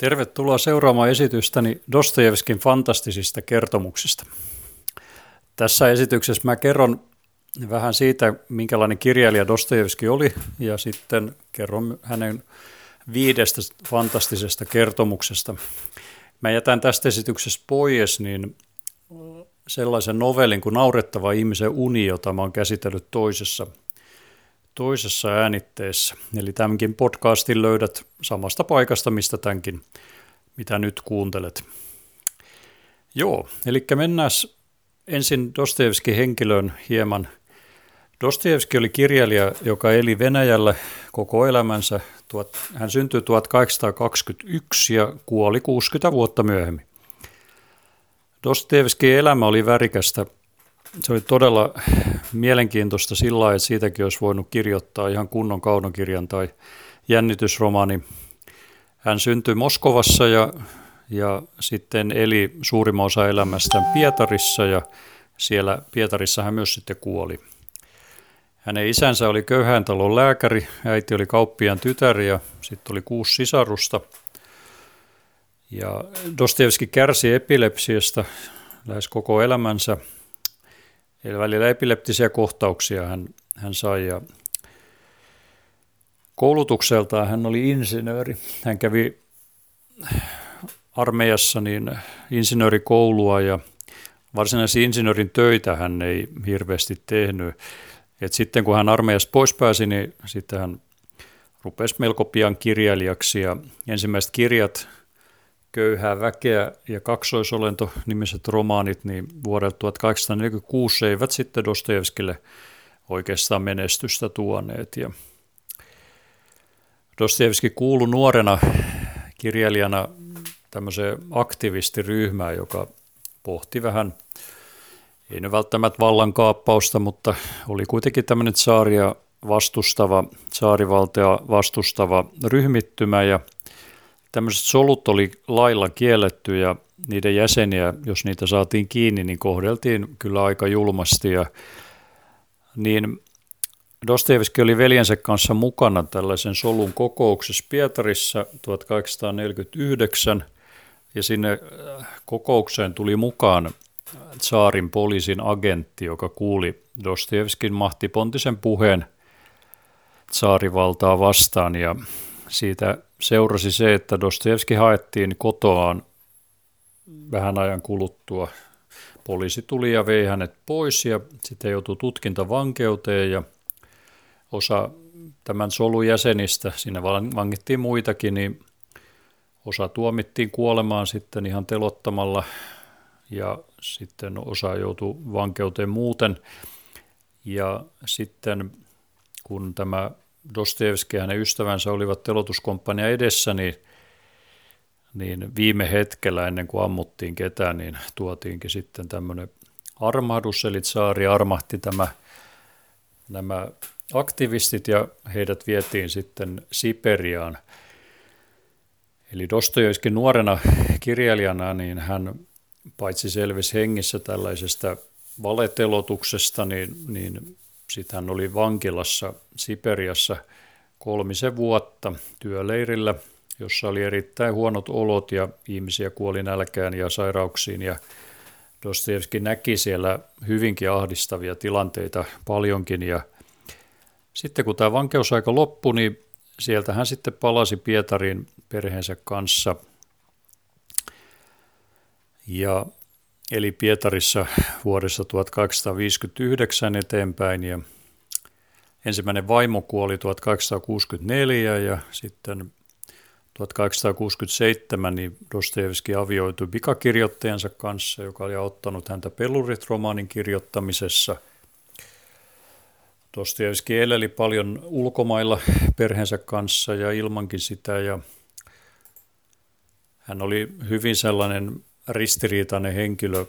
Tervetuloa seuraamaan esitystäni Dostojevskin fantastisista kertomuksista. Tässä esityksessä mä kerron vähän siitä, minkälainen kirjailija Dostojevski oli, ja sitten kerron hänen viidestä fantastisesta kertomuksesta. Mä jätän tästä esityksestä pois niin sellaisen novellin kuin Naurettava ihmisen uni, jota mä oon käsitellyt toisessa, toisessa äänitteessä. Eli tämänkin podcastin löydät samasta paikasta, mistä tämänkin, mitä nyt kuuntelet. Joo, eli mennään ensin Dostojevskin henkilön hieman. Dostojevski oli kirjailija, joka eli Venäjällä koko elämänsä. Hän syntyi 1821 ja kuoli 60 vuotta myöhemmin. Dostojevskin elämä oli värikästä. Se oli todella mielenkiintoista sillä lailla, että siitäkin olisi voinut kirjoittaa ihan kunnon kaunokirjan tai jännitysromaani. Hän syntyi Moskovassa ja, ja sitten eli suurimman osa elämästään Pietarissa ja siellä Pietarissa hän myös sitten kuoli. Hänen isänsä oli köyhän talon lääkäri, äiti oli kauppiaan tytär ja sitten oli kuusi sisarusta – ja Dostojevski kärsi epilepsiasta lähes koko elämänsä. Eli välillä epileptisiä kohtauksia hän, hän sai ja koulutukseltaan hän oli insinööri. Hän kävi armeijassa niin insinöörikoulua ja varsinaisia insinöörin töitä hän ei hirveästi tehnyt. Et sitten kun hän armeijasta pois pääsi, niin sitten hän rupesi melko pian kirjailijaksi ja ensimmäiset kirjat Köyhää väkeä ja kaksoisolento nimiset romaanit niin vuodelta 1846 eivät sitten Dostojevskille oikeastaan menestystä tuoneet. Ja Dostojevski kuului nuorena kirjailijana tämmöiseen aktivistiryhmään, joka pohti vähän, ei nyt välttämättä vallankaappausta, mutta oli kuitenkin tämmöinen saaria vastustava, saarivaltea vastustava ryhmittymä ja – tämmöiset solut oli lailla kielletty ja niiden jäseniä, jos niitä saatiin kiinni, niin kohdeltiin kyllä aika julmasti. Ja niin Dostojevski oli veljensä kanssa mukana tällaisen solun kokouksessa Pietarissa 1849 ja sinne äh, kokoukseen tuli mukaan saarin poliisin agentti, joka kuuli Dostojevskin mahtipontisen puheen saarivaltaa vastaan ja siitä seurasi se, että Dostojevski haettiin kotoaan vähän ajan kuluttua. Poliisi tuli ja vei hänet pois ja sitten joutui tutkintavankeuteen ja osa tämän solun jäsenistä, siinä vangittiin muitakin, niin osa tuomittiin kuolemaan sitten ihan telottamalla ja sitten osa joutui vankeuteen muuten. Ja sitten kun tämä Dostojevski ja hänen ystävänsä olivat telotuskomppania edessä, niin, niin viime hetkellä ennen kuin ammuttiin ketään, niin tuotiinkin sitten tämmöinen armahdus, eli saari armahti tämä, nämä aktivistit ja heidät vietiin sitten Siperiaan. Eli Dostojevski nuorena kirjailijana, niin hän paitsi selvisi hengissä tällaisesta valetelotuksesta, niin, niin sitten hän oli vankilassa Siperiassa kolmisen vuotta työleirillä, jossa oli erittäin huonot olot ja ihmisiä kuoli nälkään ja sairauksiin. Ja Dostojevski näki siellä hyvinkin ahdistavia tilanteita paljonkin. Ja sitten kun tämä vankeusaika loppui, niin sieltä hän sitten palasi Pietarin perheensä kanssa. Ja eli Pietarissa vuodessa 1859 eteenpäin ja ensimmäinen vaimo kuoli 1864 ja sitten 1867 niin Dostojevski avioitui pikakirjoittajansa kanssa, joka oli auttanut häntä Pelurit-romaanin kirjoittamisessa. Dostojevski eleli paljon ulkomailla perheensä kanssa ja ilmankin sitä ja hän oli hyvin sellainen ristiriitainen henkilö.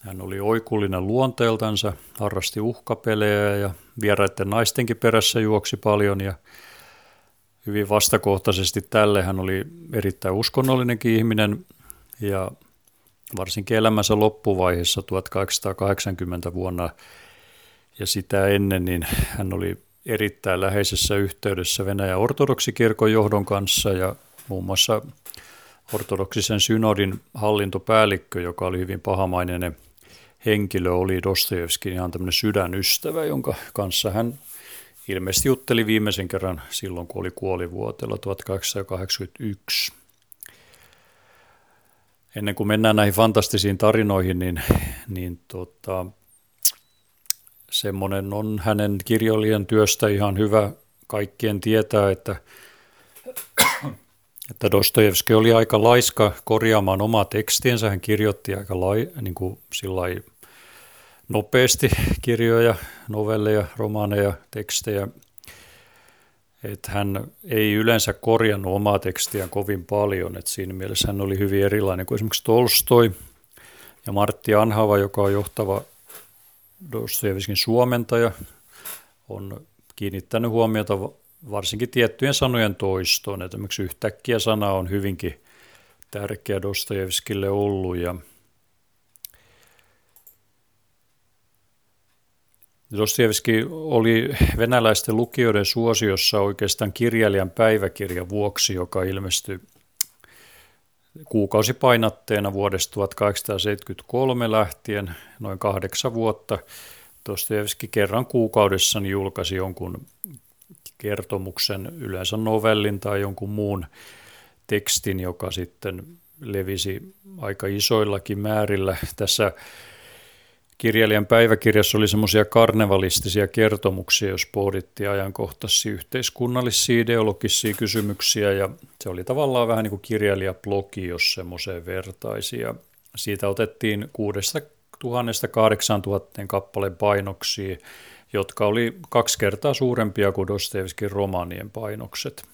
Hän oli oikullinen luonteeltansa, harrasti uhkapelejä ja vieraiden naistenkin perässä juoksi paljon ja hyvin vastakohtaisesti tälle hän oli erittäin uskonnollinenkin ihminen ja varsinkin elämänsä loppuvaiheessa 1880 vuonna ja sitä ennen, niin hän oli erittäin läheisessä yhteydessä Venäjän ortodoksikirkon johdon kanssa ja muun muassa ortodoksisen synodin hallintopäällikkö, joka oli hyvin pahamainen henkilö, oli Dostojevskin ihan tämmöinen sydänystävä, jonka kanssa hän ilmeisesti jutteli viimeisen kerran silloin, kun oli kuolivuotella 1881. Ennen kuin mennään näihin fantastisiin tarinoihin, niin, niin tota, semmoinen on hänen kirjoilijan työstä ihan hyvä kaikkien tietää, että, että Dostojevski oli aika laiska korjaamaan omaa tekstiensä. Hän kirjoitti aika lai, niin kuin nopeasti kirjoja, novelleja, romaaneja, tekstejä. Että hän ei yleensä korjannut omaa tekstiään kovin paljon, että siinä mielessä hän oli hyvin erilainen kuin esimerkiksi Tolstoi ja Martti Anhava, joka on johtava Dostojevskin suomentaja, on kiinnittänyt huomiota varsinkin tiettyjen sanojen toistoon. Että esimerkiksi yhtäkkiä sana on hyvinkin tärkeä Dostojevskille ollut ja Dostojevski oli venäläisten lukijoiden suosiossa oikeastaan kirjailijan päiväkirja vuoksi, joka ilmestyi kuukausipainatteena vuodesta 1873 lähtien, noin kahdeksan vuotta. Dostojevski kerran kuukaudessa julkaisi jonkun kertomuksen, yleensä novellin tai jonkun muun tekstin, joka sitten levisi aika isoillakin määrillä. Tässä kirjailijan päiväkirjassa oli semmoisia karnevalistisia kertomuksia, jos pohdittiin ajankohtaisia yhteiskunnallisia ideologisia kysymyksiä ja se oli tavallaan vähän niin kuin kirjailijablogi, jos semmoiseen vertaisi ja siitä otettiin kuudesta tuhannesta kahdeksan tuhatteen kappaleen painoksia, jotka oli kaksi kertaa suurempia kuin Dostojevskin romaanien painokset.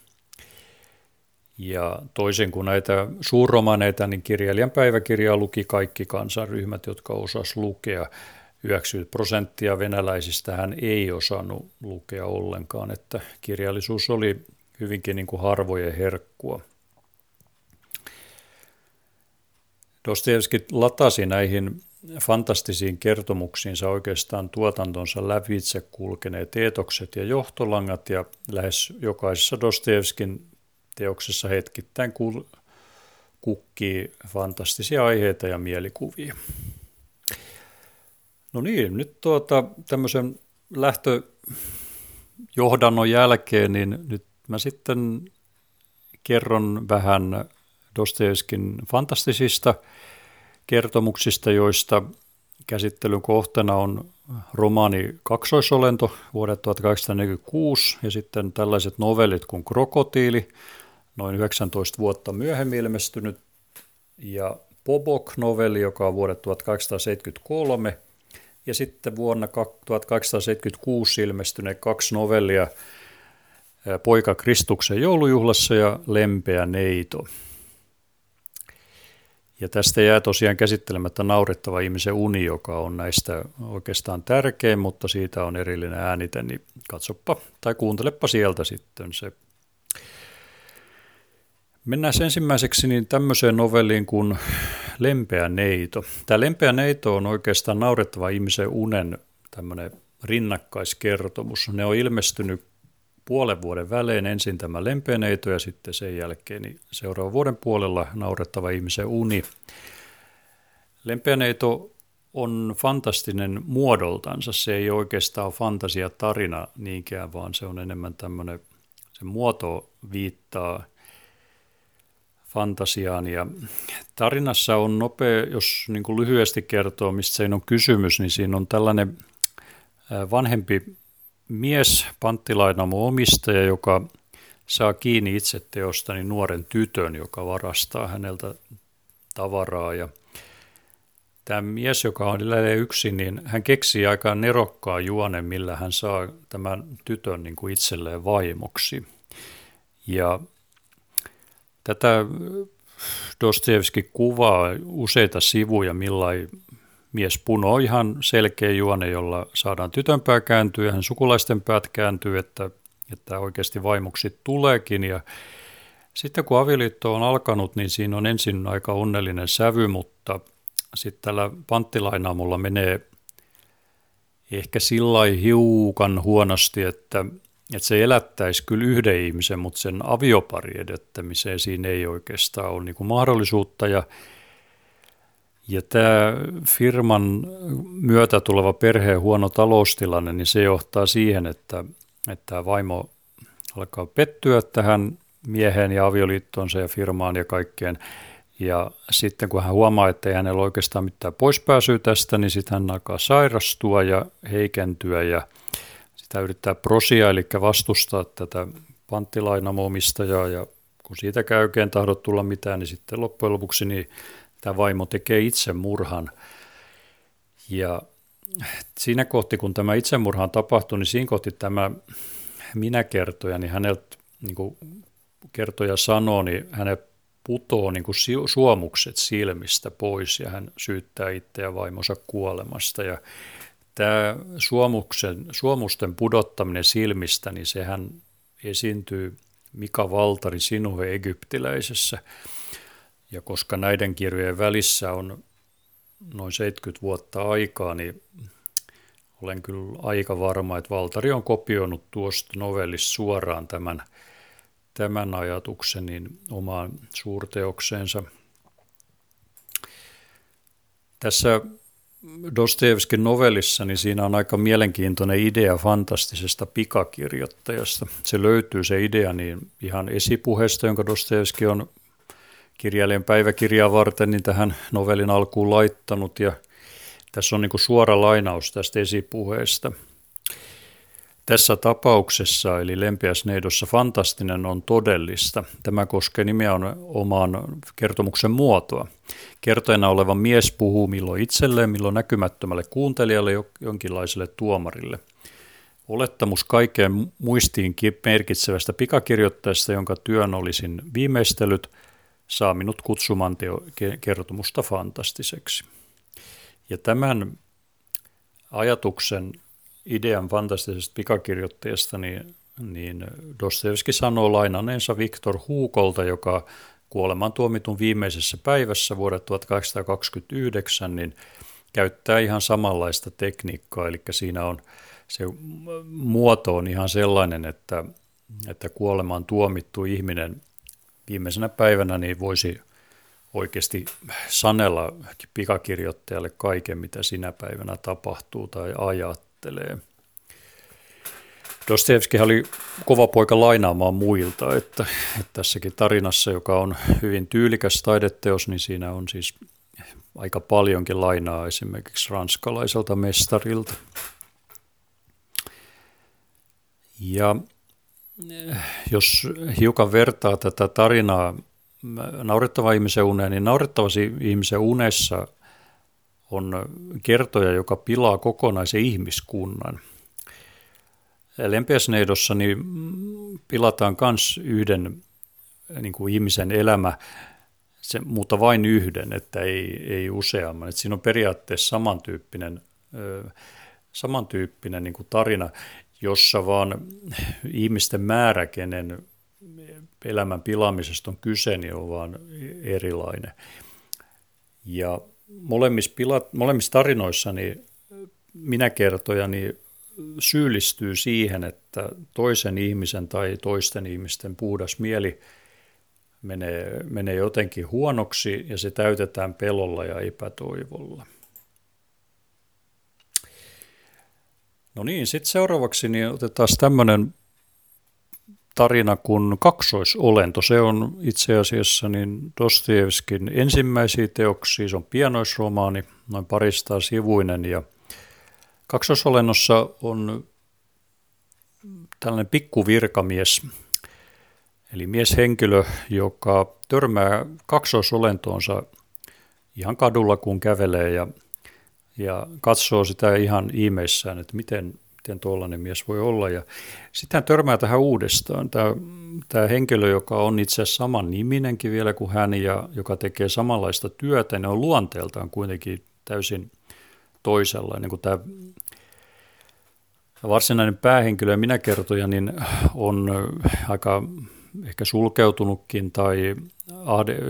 Ja toisin kuin näitä suurromaneita, niin kirjailijan päiväkirjaa luki kaikki kansanryhmät, jotka osas lukea. 90 prosenttia venäläisistä hän ei osannut lukea ollenkaan, että kirjallisuus oli hyvinkin niin kuin harvojen herkkua. Dostojevski latasi näihin fantastisiin kertomuksiinsa oikeastaan tuotantonsa lävitse kulkeneet eetokset ja johtolangat ja lähes jokaisessa Dostojevskin teoksessa hetkittäin kukkii fantastisia aiheita ja mielikuvia. No niin, nyt tuota, tämmöisen lähtöjohdannon jälkeen, niin nyt mä sitten kerron vähän Dostojevskin fantastisista kertomuksista, joista käsittelyn kohtana on romaani Kaksoisolento vuodet 1846 ja sitten tällaiset novellit kuin Krokotiili, noin 19 vuotta myöhemmin ilmestynyt, ja Pobok-novelli, joka on vuodet 1873, ja sitten vuonna 1876 ilmestyneet kaksi novellia, Poika Kristuksen joulujuhlassa ja Lempeä neito. Ja tästä jää tosiaan käsittelemättä naurettava ihmisen uni, joka on näistä oikeastaan tärkein, mutta siitä on erillinen äänite, niin katsoppa tai kuuntelepa sieltä sitten se. Mennään ensimmäiseksi niin tämmöiseen novelliin kuin Lempeä neito. Tämä Lempeä neito on oikeastaan naurettava ihmisen unen tämmöinen rinnakkaiskertomus. Ne on ilmestynyt puolen vuoden välein ensin tämä lempeneito ja sitten sen jälkeen niin seuraavan vuoden puolella naurettava ihmisen uni. Lempeneito on fantastinen muodoltansa. Se ei oikeastaan ole fantasiatarina niinkään, vaan se on enemmän tämmöinen, se muoto viittaa fantasiaan. Ja tarinassa on nopea, jos niin kuin lyhyesti kertoo, mistä siinä on kysymys, niin siinä on tällainen vanhempi mies, panttilainamo omistaja, joka saa kiinni itse teostani nuoren tytön, joka varastaa häneltä tavaraa. Ja tämä mies, joka on edelleen yksin, niin hän keksii aika nerokkaa juonen, millä hän saa tämän tytön niin kuin itselleen vaimoksi. Ja tätä Dostoevski kuvaa useita sivuja, millain mies punoo ihan selkeä juone, jolla saadaan tytön pää kääntyä hän sukulaisten päät kääntyy, että, että oikeasti vaimoksi tuleekin. Ja sitten kun avioliitto on alkanut, niin siinä on ensin aika onnellinen sävy, mutta sitten tällä panttilainaamulla menee ehkä sillä hiukan huonosti, että, että se elättäisi kyllä yhden ihmisen, mutta sen aviopari edettämiseen siinä ei oikeastaan ole niin mahdollisuutta. Ja, ja tämä firman myötä tuleva perheen huono taloustilanne, niin se johtaa siihen, että, että vaimo alkaa pettyä tähän mieheen ja avioliittoonsa ja firmaan ja kaikkeen. Ja sitten kun hän huomaa, että ei hänellä oikeastaan mitään poispääsyä tästä, niin sitten hän alkaa sairastua ja heikentyä ja sitä yrittää prosia, eli vastustaa tätä panttilainamomistajaa ja kun siitä käy oikein tahdot tulla mitään, niin sitten loppujen lopuksi niin tämä vaimo tekee itsemurhan. Ja siinä kohti, kun tämä itsemurha tapahtui, niin siinä kohti tämä minä kertoja, niin häneltä niin kuin kertoja sanoo, niin hänen putoo niin kuin suomukset silmistä pois ja hän syyttää itseä vaimonsa kuolemasta. Ja tämä suomuksen, suomusten pudottaminen silmistä, niin sehän esiintyy Mika Valtari Sinuhe egyptiläisessä. Ja koska näiden kirjojen välissä on noin 70 vuotta aikaa, niin olen kyllä aika varma, että Valtari on kopioinut tuosta novellista suoraan tämän, tämän ajatuksen niin omaan suurteokseensa. Tässä Dostoevskin novellissa, niin siinä on aika mielenkiintoinen idea fantastisesta pikakirjoittajasta. Se löytyy se idea niin ihan esipuheesta, jonka Dostoevski on kirjailijan päiväkirjaa varten niin tähän novellin alkuun laittanut ja tässä on niin suora lainaus tästä esipuheesta. Tässä tapauksessa, eli Lempiäsneidossa, fantastinen on todellista. Tämä koskee nimenomaan kertomuksen muotoa. Kertojana oleva mies puhuu milloin itselleen, milloin näkymättömälle kuuntelijalle, jonkinlaiselle tuomarille. Olettamus kaikkeen muistiin merkitsevästä pikakirjoittajasta, jonka työn olisin viimeistellyt, saa minut kutsumaan teo- kertomusta fantastiseksi. Ja tämän ajatuksen idean fantastisesta pikakirjoittajasta, niin, niin Dostoevski sanoo lainaneensa Viktor Huukolta, joka kuoleman tuomitun viimeisessä päivässä vuodet 1829, niin käyttää ihan samanlaista tekniikkaa, eli siinä on se muoto on ihan sellainen, että, että kuolemaan tuomittu ihminen viimeisenä päivänä niin voisi oikeasti sanella pikakirjoittajalle kaiken, mitä sinä päivänä tapahtuu tai ajattelee. Dostoevski oli kova poika lainaamaan muilta, että, että tässäkin tarinassa, joka on hyvin tyylikäs taideteos, niin siinä on siis aika paljonkin lainaa esimerkiksi ranskalaiselta mestarilta. Ja jos hiukan vertaa tätä tarinaa naurettava ihmisen uneen, niin naurettava ihmisen unessa on kertoja, joka pilaa kokonaisen ihmiskunnan. Lempiäsneidossa niin pilataan myös yhden niin kuin ihmisen elämä, se, mutta vain yhden, että ei, ei useamman. Että siinä on periaatteessa samantyyppinen, samantyyppinen niin kuin tarina, jossa vaan ihmisten määrä, kenen elämän pilaamisesta on kyse, niin on vaan erilainen. Ja molemmissa, pilat, molemmissa tarinoissa niin minä kertojani syyllistyy siihen, että toisen ihmisen tai toisten ihmisten puhdas mieli menee, menee jotenkin huonoksi ja se täytetään pelolla ja epätoivolla. No niin, sitten seuraavaksi niin otetaan tämmöinen tarina kuin kaksoisolento. Se on itse asiassa niin Dostoevskin ensimmäisiä teoksia, se on pienoisromaani, noin parista sivuinen. Ja kaksoisolennossa on tällainen pikkuvirkamies, eli mieshenkilö, joka törmää kaksoisolentoonsa ihan kadulla, kun kävelee. Ja, ja katsoo sitä ihan ihmeissään, että miten miten tuollainen mies voi olla. Ja sitten hän törmää tähän uudestaan. Tämä, tämä henkilö, joka on itse asiassa saman niminenkin vielä kuin hän ja joka tekee samanlaista työtä, ne on luonteeltaan kuitenkin täysin toisella. Niin kuin tämä varsinainen päähenkilö, minä kertoja, niin on aika ehkä sulkeutunutkin tai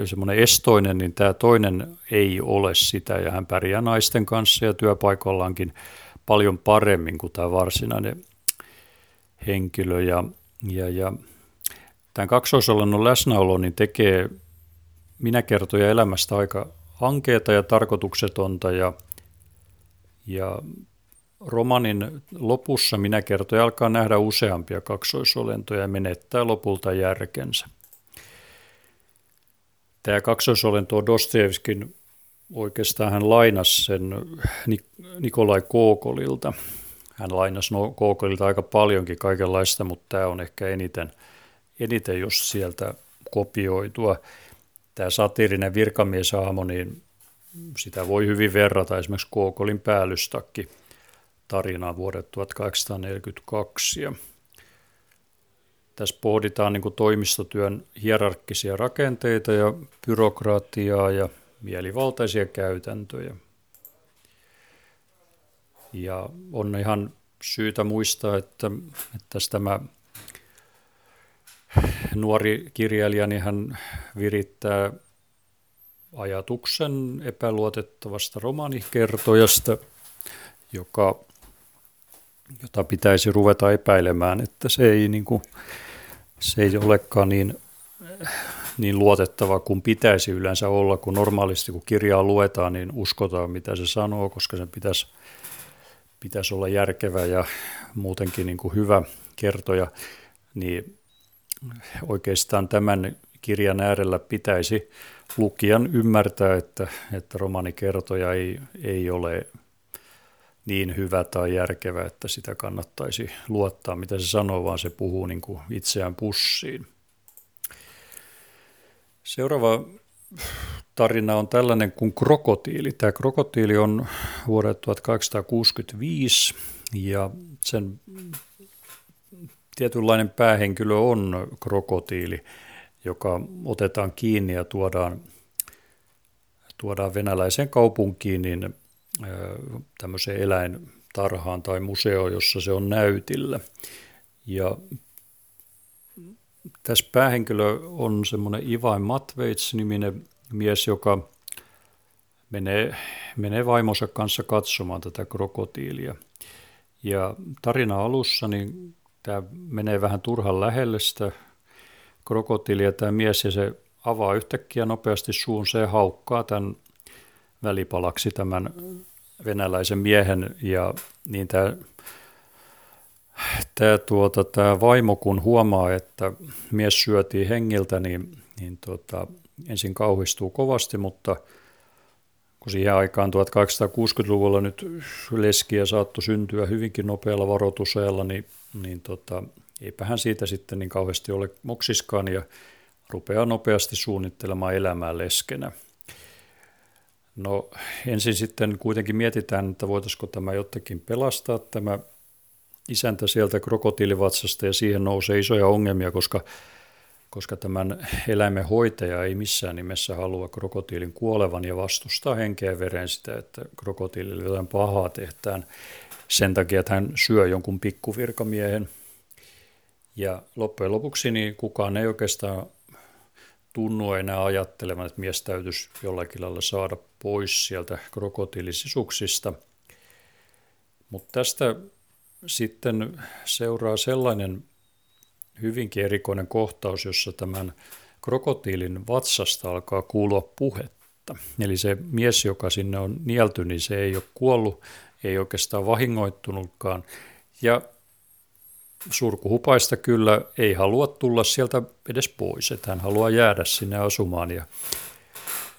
semmoinen estoinen, niin tämä toinen ei ole sitä. Ja hän pärjää naisten kanssa ja työpaikallaankin paljon paremmin kuin tämä varsinainen henkilö. Ja, ja, ja tämän kaksoisolennon läsnäolo niin tekee minä kertoja elämästä aika ankeeta ja tarkoituksetonta ja, ja romanin lopussa minä kertoja alkaa nähdä useampia kaksoisolentoja ja menettää lopulta järkensä. Tämä kaksoisolento on Dostoevskin oikeastaan hän lainasi sen Nikolai Kookolilta. Hän lainasi no, Kookolilta aika paljonkin kaikenlaista, mutta tämä on ehkä eniten, eniten jos sieltä kopioitua. Tämä satiirinen virkamieshaamo, niin sitä voi hyvin verrata esimerkiksi Kookolin päällystakki tarinaan vuodet 1842. Ja tässä pohditaan niin kuin toimistotyön hierarkkisia rakenteita ja byrokratiaa ja mielivaltaisia käytäntöjä. Ja on ihan syytä muistaa, että, että tämä nuori kirjailija, niin hän virittää ajatuksen epäluotettavasta romaanikertojasta, joka, jota pitäisi ruveta epäilemään, että se ei, niin kuin, se ei olekaan niin niin luotettava kuin pitäisi yleensä olla, kun normaalisti kun kirjaa luetaan, niin uskotaan mitä se sanoo, koska sen pitäisi, pitäisi olla järkevä ja muutenkin niin kuin hyvä kertoja, niin oikeastaan tämän kirjan äärellä pitäisi lukijan ymmärtää, että, että romanikertoja ei, ei ole niin hyvä tai järkevä, että sitä kannattaisi luottaa, mitä se sanoo, vaan se puhuu niin kuin itseään pussiin. Seuraava tarina on tällainen kuin krokotiili. Tämä krokotiili on vuodelta 1865 ja sen tietynlainen päähenkilö on krokotiili, joka otetaan kiinni ja tuodaan, tuodaan venäläiseen kaupunkiin niin, tämmöiseen eläintarhaan tai museoon, jossa se on näytillä. Ja tässä päähenkilö on semmoinen Ivain Matveits-niminen mies, joka menee, menee vaimonsa kanssa katsomaan tätä krokotiilia. Ja tarina alussa, niin tämä menee vähän turhan lähelle sitä krokotiilia tämä mies, ja se avaa yhtäkkiä nopeasti suunsa ja haukkaa tämän välipalaksi tämän venäläisen miehen, ja niin tämä tämä, tuota, tämä vaimo, kun huomaa, että mies syötiin hengiltä, niin, niin tuota, ensin kauhistuu kovasti, mutta kun siihen aikaan 1860-luvulla nyt leskiä saattoi syntyä hyvinkin nopealla varoitusajalla, niin, niin tota, eipä hän siitä sitten niin kauheasti ole moksiskaan ja rupeaa nopeasti suunnittelemaan elämää leskenä. No ensin sitten kuitenkin mietitään, että voitaisiko tämä jotenkin pelastaa tämä isäntä sieltä krokotiilivatsasta ja siihen nousee isoja ongelmia, koska, koska tämän eläimen hoitaja ei missään nimessä halua krokotiilin kuolevan ja vastustaa henkeä veren sitä, että krokotiilille jotain pahaa tehtään sen takia, että hän syö jonkun pikkuvirkamiehen. Ja loppujen lopuksi niin kukaan ei oikeastaan tunnu enää ajattelemaan, että mies täytyisi jollakin lailla saada pois sieltä krokotiilisisuksista. Mutta tästä sitten seuraa sellainen hyvinkin erikoinen kohtaus, jossa tämän krokotiilin vatsasta alkaa kuulua puhetta. Eli se mies, joka sinne on nielty, niin se ei ole kuollut, ei oikeastaan vahingoittunutkaan. Ja surkuhupaista kyllä ei halua tulla sieltä edes pois, että hän haluaa jäädä sinne asumaan. Ja,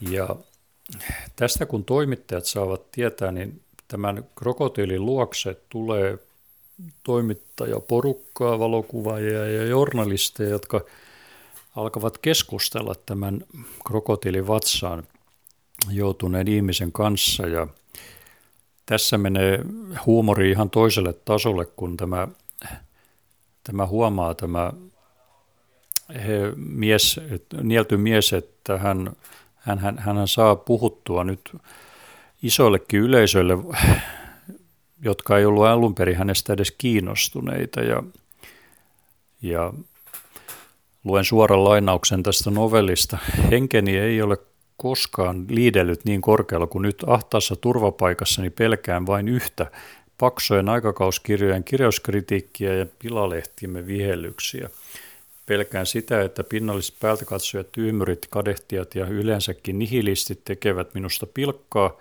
ja tästä kun toimittajat saavat tietää, niin tämän krokotiilin luokse tulee toimittajaporukkaa, valokuvaajia ja journalisteja, jotka alkavat keskustella tämän krokotiilin vatsaan joutuneen ihmisen kanssa. Ja tässä menee huumori ihan toiselle tasolle, kun tämä, tämä huomaa tämä he, mies, nielty mies, että hän, hän, hän, hän saa puhuttua nyt isoillekin yleisöille jotka ei ollut alun perin hänestä edes kiinnostuneita. Ja, ja luen suoran lainauksen tästä novellista. Henkeni ei ole koskaan liidellyt niin korkealla kuin nyt ahtaassa turvapaikassani pelkään vain yhtä, paksojen aikakauskirjojen kirjauskritiikkiä ja pilalehtiemme vihellyksiä. Pelkään sitä, että pinnalliset päältäkatsojat, tyhmyrit, kadehtijat ja yleensäkin nihilistit tekevät minusta pilkkaa,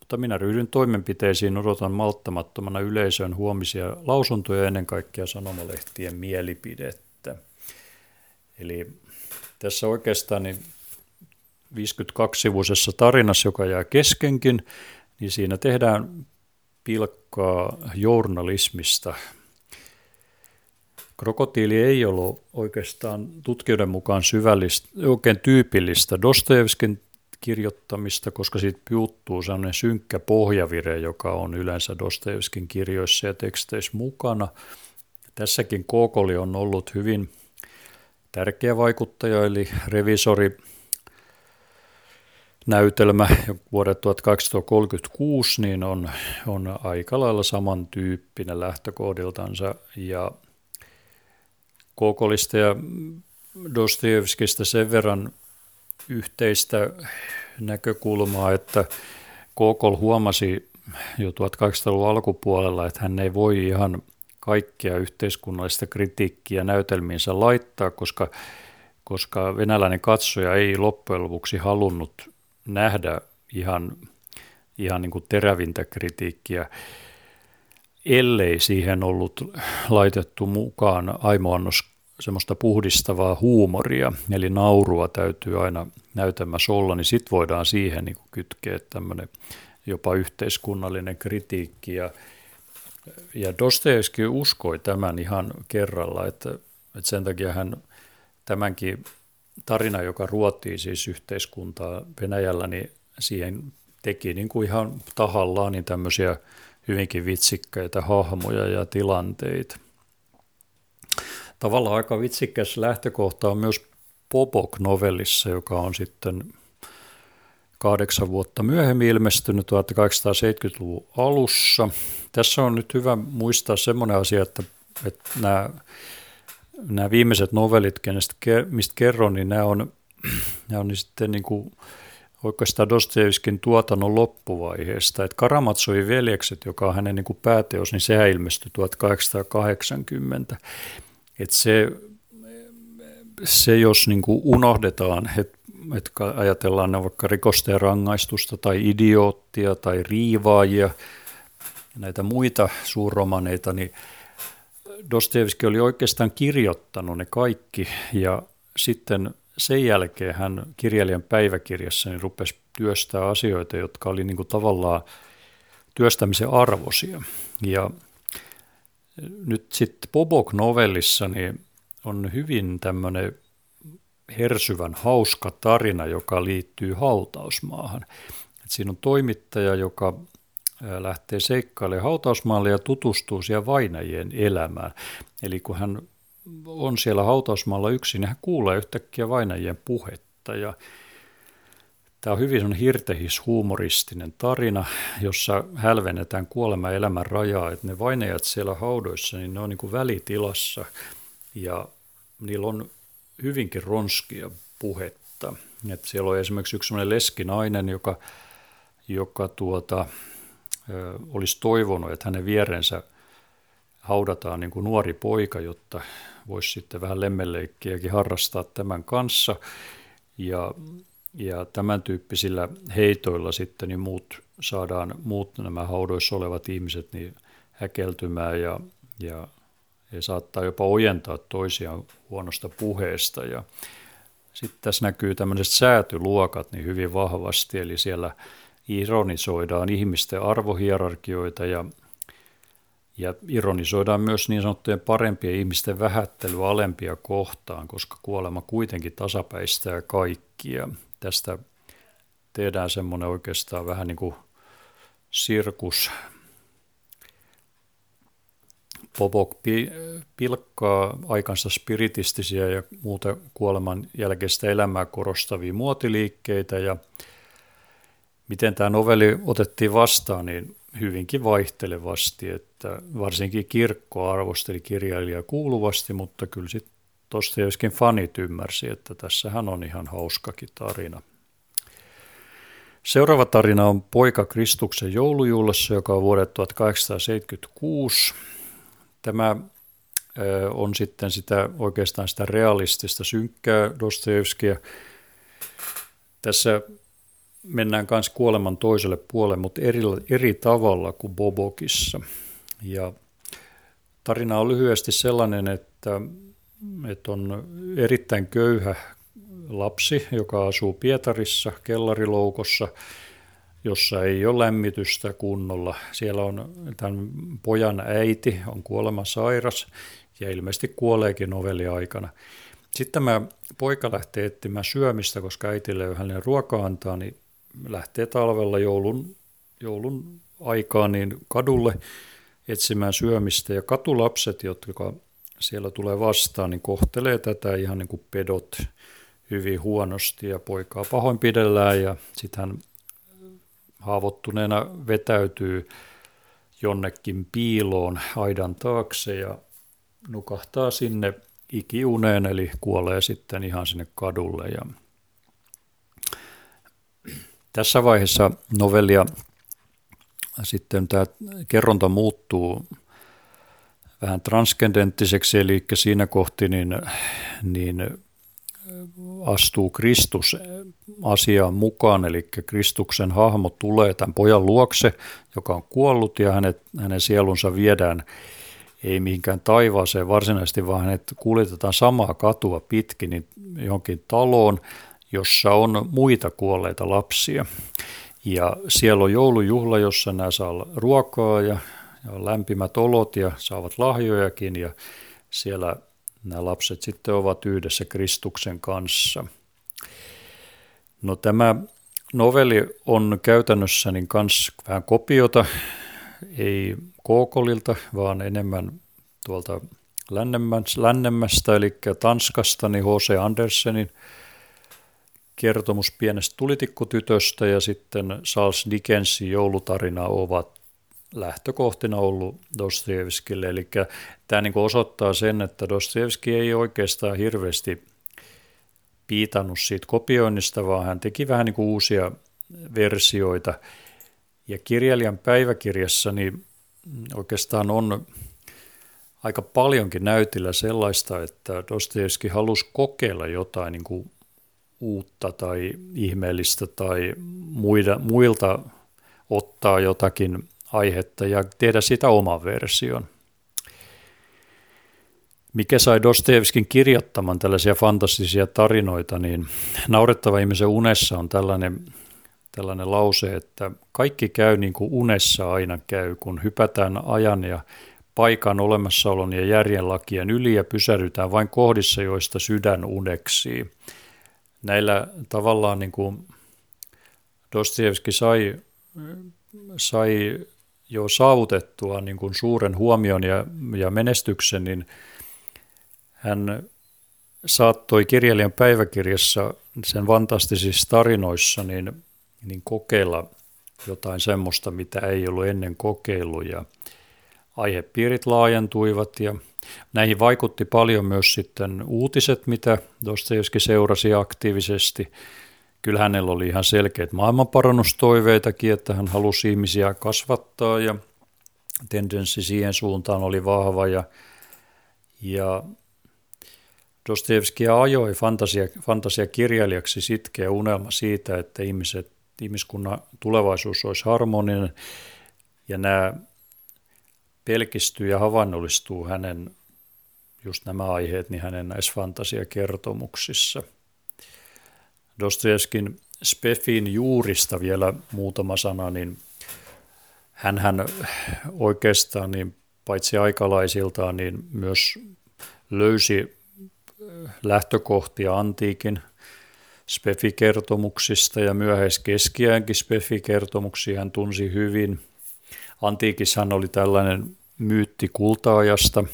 mutta minä ryhdyn toimenpiteisiin, odotan malttamattomana yleisön huomisia lausuntoja ennen kaikkea sanomalehtien mielipidettä. Eli tässä oikeastaan niin 52-sivuisessa tarinassa, joka jää keskenkin, niin siinä tehdään pilkkaa journalismista. Krokotiili ei ollut oikeastaan tutkijoiden mukaan syvällistä, oikein tyypillistä Dostojevskin kirjoittamista, koska siitä puuttuu sellainen synkkä pohjavire, joka on yleensä Dostojevskin kirjoissa ja teksteissä mukana. Tässäkin Kokoli on ollut hyvin tärkeä vaikuttaja, eli revisori näytelmä vuodet 1236 niin on, on aika lailla samantyyppinen lähtökohdiltansa. Ja Kokolista ja Dostoevskista sen verran yhteistä näkökulmaa, että Kokol huomasi jo 1800-luvun alkupuolella, että hän ei voi ihan kaikkea yhteiskunnallista kritiikkiä näytelmiinsä laittaa, koska, koska venäläinen katsoja ei loppujen lopuksi halunnut nähdä ihan, ihan niin kuin terävintä kritiikkiä, ellei siihen ollut laitettu mukaan aimoannos semmoista puhdistavaa huumoria, eli naurua täytyy aina näytelmässä olla, niin sitten voidaan siihen niin kytkeä tämmöinen jopa yhteiskunnallinen kritiikki. Ja, ja Dostoevski uskoi tämän ihan kerralla, että, että sen takia hän tämänkin tarina, joka ruotii siis yhteiskuntaa Venäjällä, niin siihen teki niin kuin ihan tahallaan niin tämmöisiä hyvinkin vitsikkäitä hahmoja ja tilanteita. Tavallaan aika vitsikkäs lähtökohta on myös Popok-novellissa, joka on sitten kahdeksan vuotta myöhemmin ilmestynyt 1870-luvun alussa. Tässä on nyt hyvä muistaa semmoinen asia, että, että nämä nämä viimeiset novellit, kenestä, mistä kerron, niin nämä on, nämä on niin sitten niin kuin oikeastaan Dostoevskin tuotannon loppuvaiheesta. Että Karamatsovin veljekset, joka on hänen niin kuin pääteos, niin sehän ilmestyi 1880. Että se, se, jos niin kuin unohdetaan, että ajatellaan ne vaikka rikosta ja rangaistusta tai idioottia tai riivaajia, näitä muita suurromaneita, niin Dostoevski oli oikeastaan kirjoittanut ne kaikki ja sitten sen jälkeen hän kirjailijan päiväkirjassa niin rupesi työstää asioita, jotka oli niin kuin tavallaan työstämisen arvoisia. Ja nyt sitten Bobok-novellissa niin on hyvin tämmöinen hersyvän hauska tarina, joka liittyy hautausmaahan. Et siinä on toimittaja, joka lähtee seikkailemaan hautausmaalle ja tutustuu siellä vainajien elämään. Eli kun hän on siellä hautausmaalla yksin, niin hän kuulee yhtäkkiä vainajien puhetta ja Tämä on hyvin hirtehis huumoristinen tarina, jossa hälvennetään kuolema elämän rajaa, että ne vainajat siellä haudoissa, niin ne on niin kuin välitilassa ja niillä on hyvinkin ronskia puhetta. Että siellä on esimerkiksi yksi sellainen leskinainen, joka, joka tuota, olisi toivonut, että hänen vierensä haudataan niin kuin nuori poika, jotta voisi sitten vähän lemmeleikkiäkin harrastaa tämän kanssa. Ja, ja tämän tyyppisillä heitoilla sitten niin muut saadaan muut nämä haudoissa olevat ihmiset niin häkeltymään ja, ja he saattaa jopa ojentaa toisiaan huonosta puheesta. Ja sitten tässä näkyy tämmöiset säätyluokat niin hyvin vahvasti, eli siellä ironisoidaan ihmisten arvohierarkioita ja, ja ironisoidaan myös niin sanottujen parempien ihmisten vähättelyä alempia kohtaan, koska kuolema kuitenkin tasapäistää kaikkia. Tästä tehdään semmoinen oikeastaan vähän niin kuin sirkus. Popok pilkkaa aikansa spiritistisiä ja muuta kuoleman jälkeistä elämää korostavia muotiliikkeitä ja Miten tämä novelli otettiin vastaan, niin hyvinkin vaihtelevasti, että varsinkin kirkko arvosteli kirjailijaa kuuluvasti, mutta kyllä sitten tuosta joskin fanit ymmärsi, että tässähän on ihan hauskakin tarina. Seuraava tarina on Poika Kristuksen joulujuhlassa, joka on vuodet 1876. Tämä on sitten sitä oikeastaan sitä realistista synkkää Dostojevskia. Tässä mennään myös kuoleman toiselle puolelle, mutta eri, eri tavalla kuin Bobokissa. Ja tarina on lyhyesti sellainen, että, että on erittäin köyhä lapsi, joka asuu Pietarissa kellariloukossa, jossa ei ole lämmitystä kunnolla. Siellä on tämän pojan äiti, on kuolema sairas ja ilmeisesti kuoleekin noveliaikana. Sitten tämä poika lähtee etsimään syömistä, koska äitille ei hänen ruoka antaa, niin lähtee talvella joulun, joulun aikaan niin kadulle etsimään syömistä. Ja katulapset, jotka siellä tulee vastaan, niin kohtelee tätä ihan niin kuin pedot hyvin huonosti ja poikaa pahoinpidellään ja sitten hän haavoittuneena vetäytyy jonnekin piiloon aidan taakse ja nukahtaa sinne ikiuneen, eli kuolee sitten ihan sinne kadulle. Ja tässä vaiheessa novellia sitten tämä kerronta muuttuu vähän transkendenttiseksi, eli siinä kohti niin, niin astuu Kristus asiaan mukaan, eli Kristuksen hahmo tulee tämän pojan luokse, joka on kuollut ja hänet, hänen sielunsa viedään ei mihinkään taivaaseen varsinaisesti, vaan hänet kuljetetaan samaa katua pitkin niin johonkin taloon, jossa on muita kuolleita lapsia. Ja siellä on joulujuhla, jossa nämä saa ruokaa ja, ja lämpimät olot ja saavat lahjojakin ja siellä nämä lapset sitten ovat yhdessä Kristuksen kanssa. No tämä novelli on käytännössä niin kans vähän kopiota, ei Kookolilta, vaan enemmän tuolta lännemmästä, eli Tanskasta, niin H.C. Andersenin kertomus pienestä tulitikkutytöstä ja sitten Charles Dickensin joulutarina ovat lähtökohtina ollut Dostoevskille. Eli tämä niin osoittaa sen, että Dostoevski ei oikeastaan hirveästi piitannut siitä kopioinnista, vaan hän teki vähän niin kuin uusia versioita. Ja kirjailijan päiväkirjassa niin oikeastaan on aika paljonkin näytillä sellaista, että Dostoevski halusi kokeilla jotain niin kuin uutta tai ihmeellistä tai muida, muilta ottaa jotakin aihetta ja tehdä sitä oman version. Mikä sai Dostoevskin kirjoittamaan tällaisia fantastisia tarinoita, niin naurettava ihmisen unessa on tällainen, tällainen lause, että kaikki käy niin kuin unessa aina käy, kun hypätään ajan ja paikan olemassaolon ja järjenlakien yli ja pysähdytään vain kohdissa, joista sydän uneksii. Näillä tavallaan niin kuin Dostoevski sai, sai jo saavutettua niin kuin suuren huomion ja, ja menestyksen, niin hän saattoi kirjailijan päiväkirjassa sen fantastisissa tarinoissa niin, niin kokeilla jotain semmoista, mitä ei ollut ennen kokeillut. Ja aihepiirit laajentuivat ja näihin vaikutti paljon myös sitten uutiset, mitä Dostojevski seurasi aktiivisesti. Kyllä hänellä oli ihan selkeät maailmanparannustoiveitakin, että hän halusi ihmisiä kasvattaa ja tendenssi siihen suuntaan oli vahva ja, ja Dostojevskia ajoi fantasia, fantasiakirjailijaksi sitkeä unelma siitä, että ihmiset, ihmiskunnan tulevaisuus olisi harmoninen ja nämä pelkistyy ja havainnollistuu hänen just nämä aiheet niin hänen näissä fantasiakertomuksissa. Dostojevskin Spefin juurista vielä muutama sana, niin hän oikeastaan niin paitsi aikalaisiltaan, niin myös löysi lähtökohtia antiikin Spefi-kertomuksista ja myöhäiskeskiäänkin Spefi-kertomuksia hän tunsi hyvin. Antiikissahan oli tällainen myytti kultaajasta,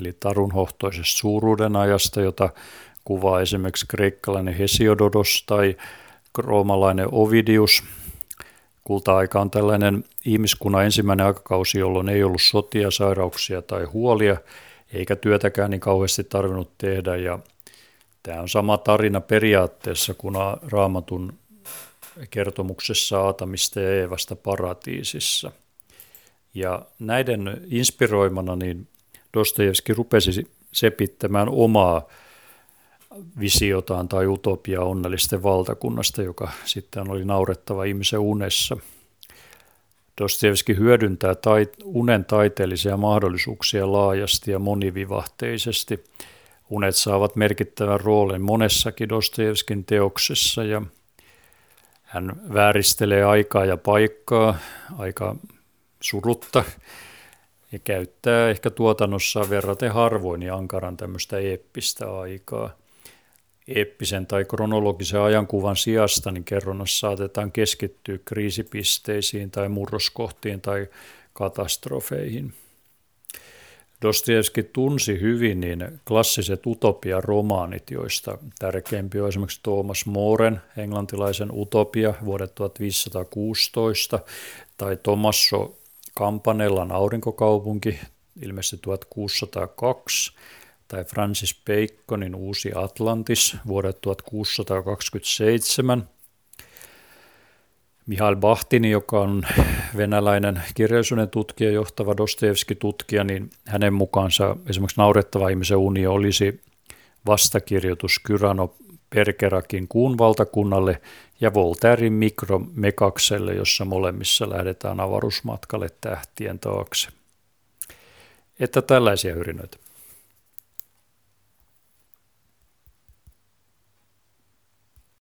eli tarunhohtoisesta suuruuden ajasta, jota kuvaa esimerkiksi kreikkalainen Hesiododos tai roomalainen Ovidius. Kulta-aika on tällainen ihmiskunnan ensimmäinen aikakausi, jolloin ei ollut sotia, sairauksia tai huolia, eikä työtäkään niin kauheasti tarvinnut tehdä. Ja tämä on sama tarina periaatteessa kuin raamatun kertomuksessa Aatamista ja Eevasta paratiisissa. Ja näiden inspiroimana niin Dostojevski rupesi sepittämään omaa visiotaan tai utopia onnellisten valtakunnasta, joka sitten oli naurettava ihmisen unessa. Dostoevski hyödyntää tait- unen taiteellisia mahdollisuuksia laajasti ja monivivahteisesti. Unet saavat merkittävän roolin monessakin Dostoevskin teoksessa ja hän vääristelee aikaa ja paikkaa aika surutta ja käyttää ehkä tuotannossaan verraten harvoin ja ankaran tämmöistä eeppistä aikaa. Eeppisen tai kronologisen ajankuvan sijasta niin kerronnassa saatetaan keskittyä kriisipisteisiin tai murroskohtiin tai katastrofeihin. Dostoevski tunsi hyvin niin klassiset utopia-romaanit, joista tärkeimpi on esimerkiksi Thomas Moren, englantilaisen Utopia vuodet 1516, tai Tommaso Campanellan Aurinkokaupunki, ilmeisesti 1602, tai Francis Baconin Uusi Atlantis vuodet 1627. Mihail Bahtini, joka on venäläinen kirjallisuuden tutkija, johtava Dostoevski-tutkija, niin hänen mukaansa esimerkiksi naurettava ihmisen uni olisi vastakirjoitus Kyrano Perkerakin kuun valtakunnalle ja Voltairin mikromekakselle, jossa molemmissa lähdetään avaruusmatkalle tähtien taakse. Että tällaisia hyrinöitä.